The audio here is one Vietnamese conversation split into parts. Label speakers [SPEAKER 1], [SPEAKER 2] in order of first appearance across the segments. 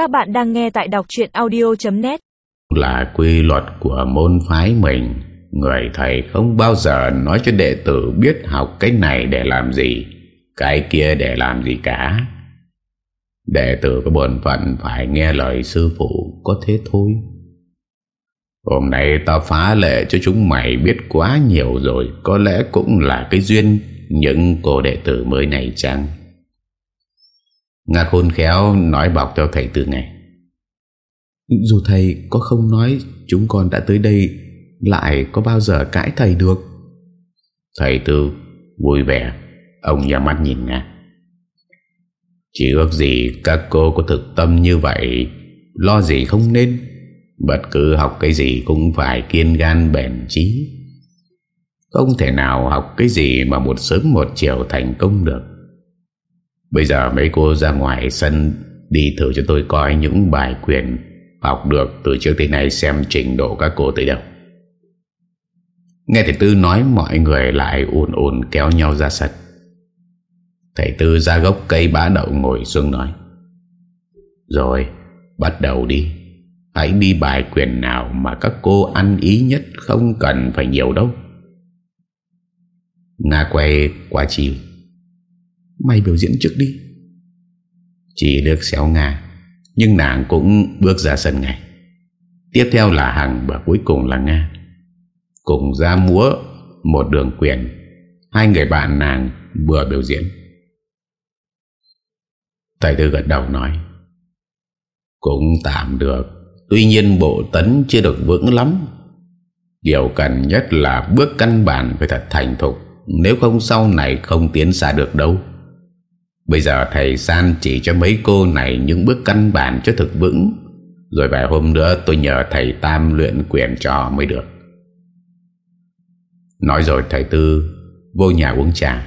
[SPEAKER 1] Các bạn đang nghe tại đọc chuyện audio.net
[SPEAKER 2] Là quy luật của môn phái mình, Người thầy không bao giờ nói cho đệ tử biết học cái này để làm gì, Cái kia để làm gì cả. Đệ tử có bổn phận phải nghe lời sư phụ có thế thôi. Hôm nay tao phá lệ cho chúng mày biết quá nhiều rồi, Có lẽ cũng là cái duyên những cô đệ tử mới này chăng? Nga khôn khéo nói bọc cho thầy từ ngày
[SPEAKER 3] Dù thầy có không nói Chúng con đã tới đây Lại có bao giờ cãi thầy được?
[SPEAKER 2] Thầy tư vui vẻ Ông nhắm mắt nhìn Nga Chỉ ước gì các cô có thực tâm như vậy Lo gì không nên? Bất cứ học cái gì cũng phải kiên gan bền trí Không thể nào học cái gì mà một sớm một chiều thành công được Bây giờ mấy cô ra ngoài sân Đi thử cho tôi coi những bài quyền Học được từ trước tới nay xem trình độ các cô tới đâu. Nghe thầy Tư nói mọi người lại ồn ồn kéo nhau ra sân. Thầy Tư ra gốc cây bá đậu ngồi xuống nói, Rồi, bắt đầu đi. Hãy đi bài quyền nào mà các cô ăn ý nhất Không cần phải nhiều đâu. Nga quay qua chiều.
[SPEAKER 3] Mày biểu diễn trước đi.
[SPEAKER 2] Chỉ được xéo Nga, Nhưng nàng cũng bước ra sân ngay. Tiếp theo là Hằng Và cuối cùng là Nga. Cùng ra múa Một đường quyền, Hai người bạn nàng vừa biểu diễn. Tài Tư gật đầu nói, Cũng tạm được, Tuy nhiên bộ tấn chưa được vững lắm. Điều cần nhất là bước căn bản phải thật thành thục, Nếu không sau này không tiến xa được đâu. Bây giờ thầy San chỉ cho mấy cô này những bước căn bản cho thực vững. Rồi vài hôm nữa tôi nhờ thầy Tam luyện quyền cho mới được. Nói rồi thầy Tư vô nhà uống trà.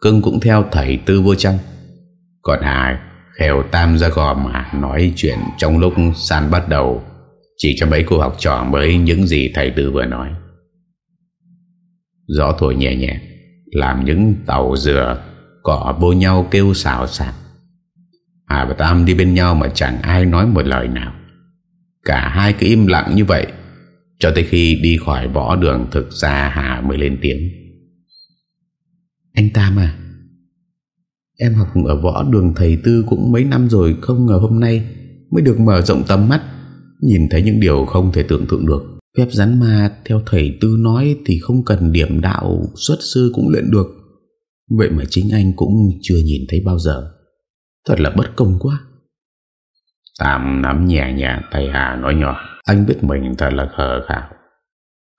[SPEAKER 2] Cưng cũng theo thầy Tư vô trong. Còn Hà khèo Tam ra gò mà nói chuyện trong lúc San bắt đầu, Chỉ cho mấy cô học trò mới những gì thầy Tư vừa nói. Gió thổi nhẹ nhẹ, Làm những tàu dừa Cỏ vô nhau kêu xào xạc. Hà và Tam đi bên nhau Mà chẳng ai nói một lời nào. Cả hai cứ im lặng như vậy, Cho tới khi đi khỏi võ đường Thực ra Hà mới lên tiếng.
[SPEAKER 3] Anh Tam à Em học ở võ đường thầy Tư cũng mấy năm rồi Không ngờ hôm nay Mới được mở rộng tầm mắt, Nhìn thấy những điều không thể tưởng tượng được. Phép rắn ma theo thầy Tư nói Thì không cần điểm đạo, xuất sư cũng luyện được. Vậy mà chính anh cũng chưa nhìn thấy bao giờ. Thật là bất công quá.
[SPEAKER 2] Tam nắm nhẹ nhàng tay Hà nói nhỏ. Anh biết mình thật là khờ khảo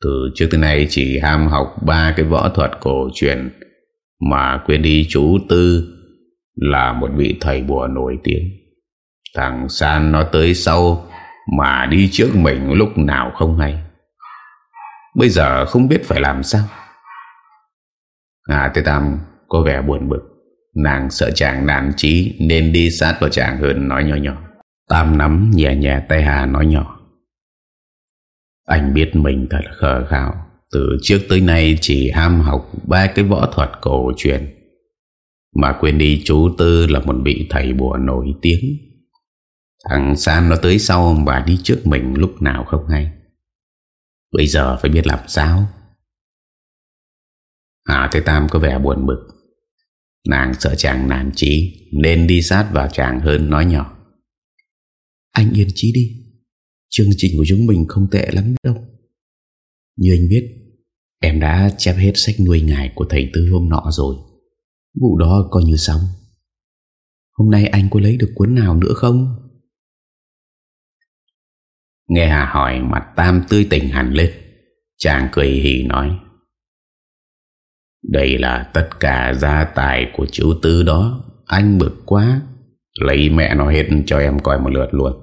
[SPEAKER 2] Từ trước tới nay chỉ ham học ba cái võ thuật cổ truyền, Mà quên đi chú Tư Là một vị thầy bùa nổi tiếng. Thằng San nó tới sau Mà đi trước mình lúc nào không hay. Bây giờ không biết phải làm sao. Hà Tê Tam có vẻ buồn bực. Nàng sợ chàng nản trí Nên đi sát vào chàng hơn nói nhỏ nhỏ. Tam nắm nhẹ nhẹ tay Hà nói nhỏ. Anh biết mình thật khờ khảo Từ trước tới nay chỉ ham học Ba cái võ thuật cổ truyền. Mà quên đi chú Tư là một vị thầy bùa nổi tiếng. Thằng San nó tới sau Và đi trước mình lúc nào không hay. Bây giờ phải biết làm sao. Hà Thế Tam có vẻ buồn bực. Nàng sợ chàng nản trí Nên đi sát vào chàng hơn nói nhỏ.
[SPEAKER 3] Anh yên trí đi Chương trình của chúng mình không tệ lắm đâu. Như anh biết Em đã chép hết sách nuôi ngài của thầy Tư hôm nọ rồi. Vụ đó coi như xong. Hôm nay anh có lấy được cuốn nào nữa không?
[SPEAKER 2] Nghe Hà hỏi mặt Tam tươi tỉnh hẳn lên. Chàng cười hì nói đây là tất cả gia tài của chú Tư đó. Anh bực quá. Lấy mẹ nó hết cho em coi một lượt luôn.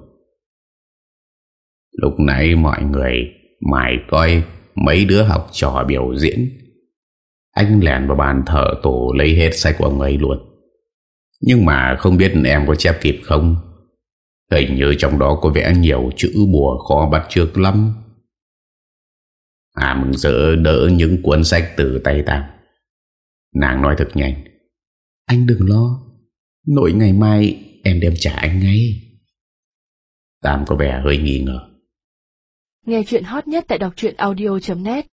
[SPEAKER 2] Lúc nãy mọi người Mải coi Mấy đứa học trò biểu diễn. Anh lèn vào bàn thờ tổ Lấy hết sách của ông ấy luôn. Nhưng mà không biết em có chép kịp không? Hình như trong đó có vẽ nhiều chữ bùa khó bắt trước lắm. À mừng rỡ đỡ những cuốn sách từ tay tạm Nàng nói thật nhanh.
[SPEAKER 3] Anh đừng lo. Nội ngày mai em đem trả anh ngay.
[SPEAKER 2] Tam có vẻ hơi nghi ngờ.
[SPEAKER 4] Nghe chuyện hot nhất tại đọc audio.net